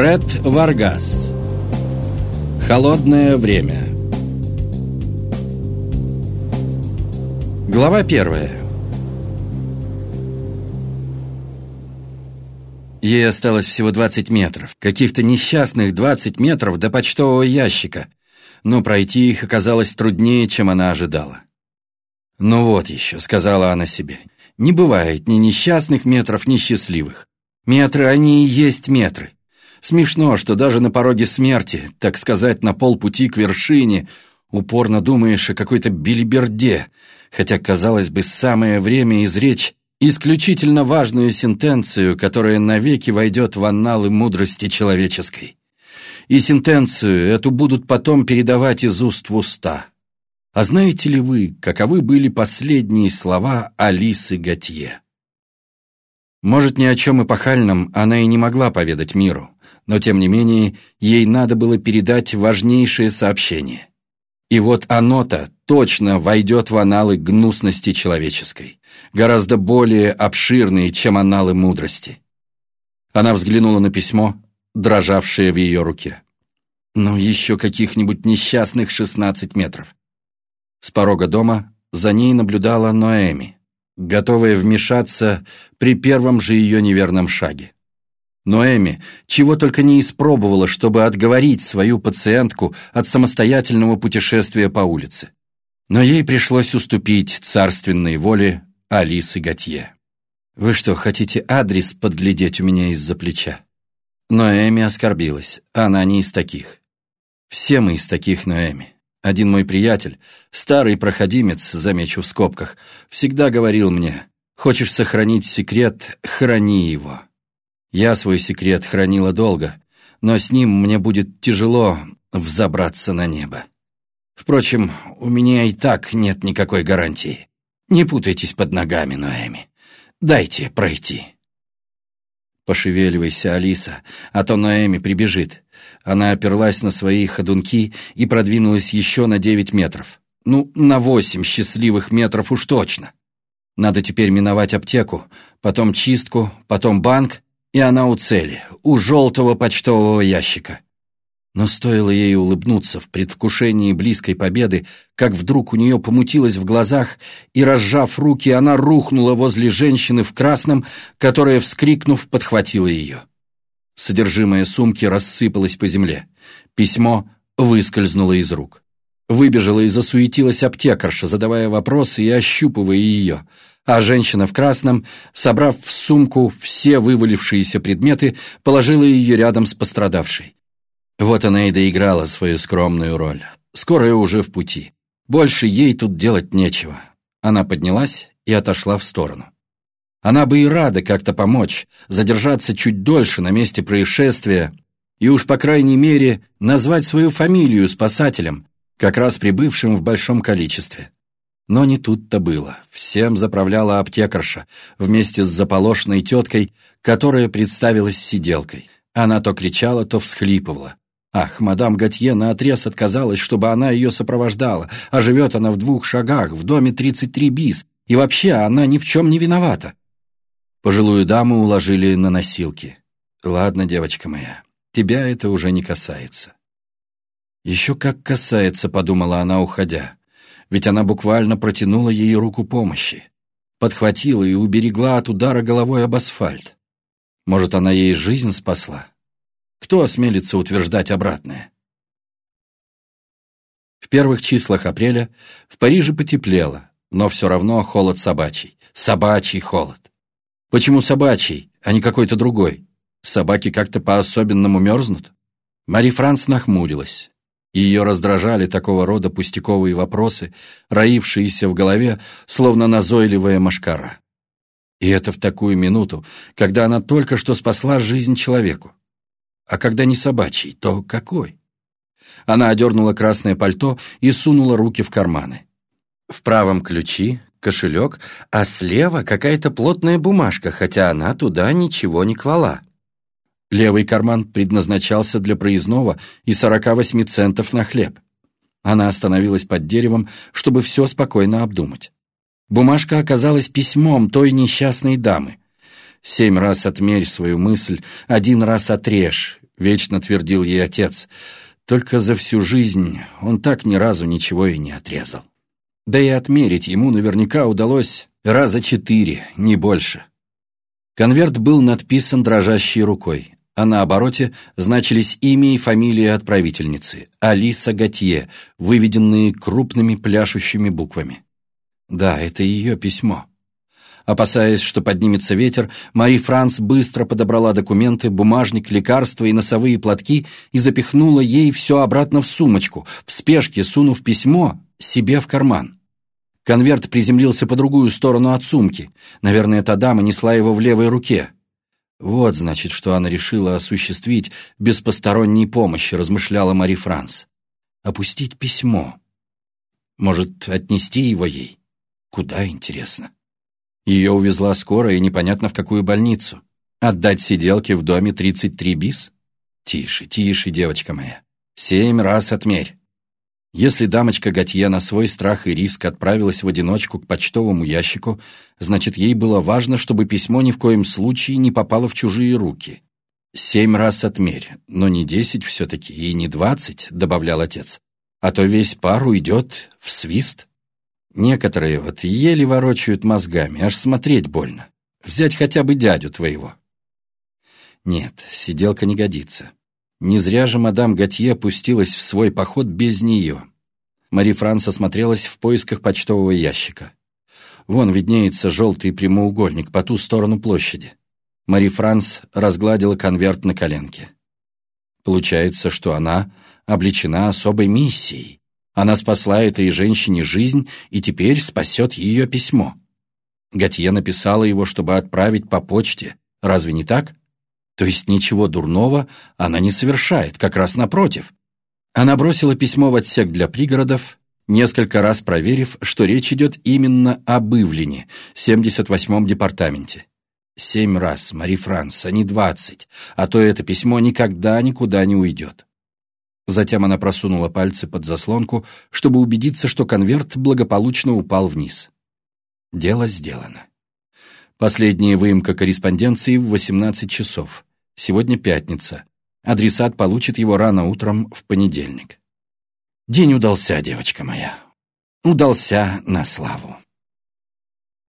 Фред Варгас Холодное время Глава первая Ей осталось всего 20 метров, каких-то несчастных 20 метров до почтового ящика, но пройти их оказалось труднее, чем она ожидала. «Ну вот еще», — сказала она себе, — «не бывает ни несчастных метров, ни счастливых. Метры, они и есть метры. Смешно, что даже на пороге смерти, так сказать, на полпути к вершине, упорно думаешь о какой-то билиберде, хотя, казалось бы, самое время изречь исключительно важную сентенцию, которая навеки войдет в анналы мудрости человеческой. И сентенцию эту будут потом передавать из уст в уста. А знаете ли вы, каковы были последние слова Алисы Готье? Может, ни о чем эпохальном она и не могла поведать миру, но тем не менее ей надо было передать важнейшее сообщение. И вот оно-то точно войдет в аналы гнусности человеческой гораздо более обширные, чем аналы мудрости. Она взглянула на письмо, дрожавшее в ее руке. Ну, еще каких-нибудь несчастных шестнадцать метров. С порога дома за ней наблюдала Ноэми, готовая вмешаться при первом же ее неверном шаге. Ноэми чего только не испробовала, чтобы отговорить свою пациентку от самостоятельного путешествия по улице. Но ей пришлось уступить царственной воле Алисы Готье. «Вы что, хотите адрес подглядеть у меня из-за плеча?» Ноэми оскорбилась. Она не из таких. Все мы из таких, Ноэми. Один мой приятель, старый проходимец, замечу в скобках, всегда говорил мне, «Хочешь сохранить секрет, храни его». Я свой секрет хранила долго, но с ним мне будет тяжело взобраться на небо. Впрочем, у меня и так нет никакой гарантии. Не путайтесь под ногами, Ноэми. Дайте пройти. Пошевеливайся, Алиса, а то Ноэми прибежит. Она оперлась на свои ходунки и продвинулась еще на девять метров. Ну, на восемь счастливых метров уж точно. Надо теперь миновать аптеку, потом чистку, потом банк, и она у цели, у желтого почтового ящика. Но стоило ей улыбнуться в предвкушении близкой победы, как вдруг у нее помутилось в глазах, и, разжав руки, она рухнула возле женщины в красном, которая, вскрикнув, подхватила ее. Содержимое сумки рассыпалось по земле. Письмо выскользнуло из рук. Выбежала и засуетилась аптекарша, задавая вопросы и ощупывая ее, а женщина в красном, собрав в сумку все вывалившиеся предметы, положила ее рядом с пострадавшей. Вот она и доиграла свою скромную роль. Скорая уже в пути. Больше ей тут делать нечего. Она поднялась и отошла в сторону. Она бы и рада как-то помочь, задержаться чуть дольше на месте происшествия и уж, по крайней мере, назвать свою фамилию спасателем, как раз прибывшим в большом количестве. Но не тут-то было. Всем заправляла аптекарша вместе с заполошенной теткой, которая представилась сиделкой. Она то кричала, то всхлипывала. Ах, мадам Готье наотрез отказалась, чтобы она ее сопровождала, а живет она в двух шагах, в доме 33 бис, и вообще она ни в чем не виновата. Пожилую даму уложили на носилки. «Ладно, девочка моя, тебя это уже не касается». «Еще как касается», — подумала она, уходя, ведь она буквально протянула ей руку помощи, подхватила и уберегла от удара головой об асфальт. Может, она ей жизнь спасла? Кто осмелится утверждать обратное? В первых числах апреля в Париже потеплело, но все равно холод собачий. Собачий холод. Почему собачий, а не какой-то другой? Собаки как-то по-особенному мерзнут? Мари Франц нахмурилась. Ее раздражали такого рода пустяковые вопросы, роившиеся в голове, словно назойливая машкара. И это в такую минуту, когда она только что спасла жизнь человеку. А когда не собачий, то какой? Она одернула красное пальто и сунула руки в карманы. В правом ключи, кошелек, а слева какая-то плотная бумажка, хотя она туда ничего не клала. Левый карман предназначался для проездного и 48 центов на хлеб. Она остановилась под деревом, чтобы все спокойно обдумать. Бумажка оказалась письмом той несчастной дамы. Семь раз отмерь свою мысль, один раз отрежь, вечно твердил ей отец. Только за всю жизнь он так ни разу ничего и не отрезал. Да и отмерить ему наверняка удалось раза четыре, не больше. Конверт был надписан дрожащей рукой, а на обороте значились имя и фамилия отправительницы – Алиса Готье, выведенные крупными пляшущими буквами. Да, это ее письмо. Опасаясь, что поднимется ветер, Мари Франс быстро подобрала документы, бумажник, лекарства и носовые платки и запихнула ей все обратно в сумочку, в спешке сунув письмо себе в карман. Конверт приземлился по другую сторону от сумки. Наверное, та дама несла его в левой руке. Вот, значит, что она решила осуществить без посторонней помощи, размышляла Мари Франс. Опустить письмо. Может, отнести его ей? Куда, интересно? Ее увезла скорая и непонятно в какую больницу. Отдать сиделке в доме 33 бис? Тише, тише, девочка моя. Семь раз отмерь. Если дамочка Готье на свой страх и риск отправилась в одиночку к почтовому ящику, значит, ей было важно, чтобы письмо ни в коем случае не попало в чужие руки. «Семь раз отмерь, но не десять все-таки и не двадцать», — добавлял отец. «А то весь пар уйдет в свист». Некоторые вот еле ворочают мозгами, аж смотреть больно. Взять хотя бы дядю твоего. Нет, сиделка не годится. Не зря же мадам Готье пустилась в свой поход без нее. Мари Франс осмотрелась в поисках почтового ящика. Вон виднеется желтый прямоугольник по ту сторону площади. Мари Франс разгладила конверт на коленке. Получается, что она облечена особой миссией. Она спасла этой женщине жизнь и теперь спасет ее письмо. Готье написала его, чтобы отправить по почте. Разве не так? То есть ничего дурного она не совершает, как раз напротив. Она бросила письмо в отсек для пригородов, несколько раз проверив, что речь идет именно об Ивлине, 78-м департаменте. Семь раз, Мари Франс, а не двадцать, а то это письмо никогда никуда не уйдет. Затем она просунула пальцы под заслонку, чтобы убедиться, что конверт благополучно упал вниз. Дело сделано. Последняя выемка корреспонденции в 18 часов. Сегодня пятница. Адресат получит его рано утром в понедельник. День удался, девочка моя. Удался на славу.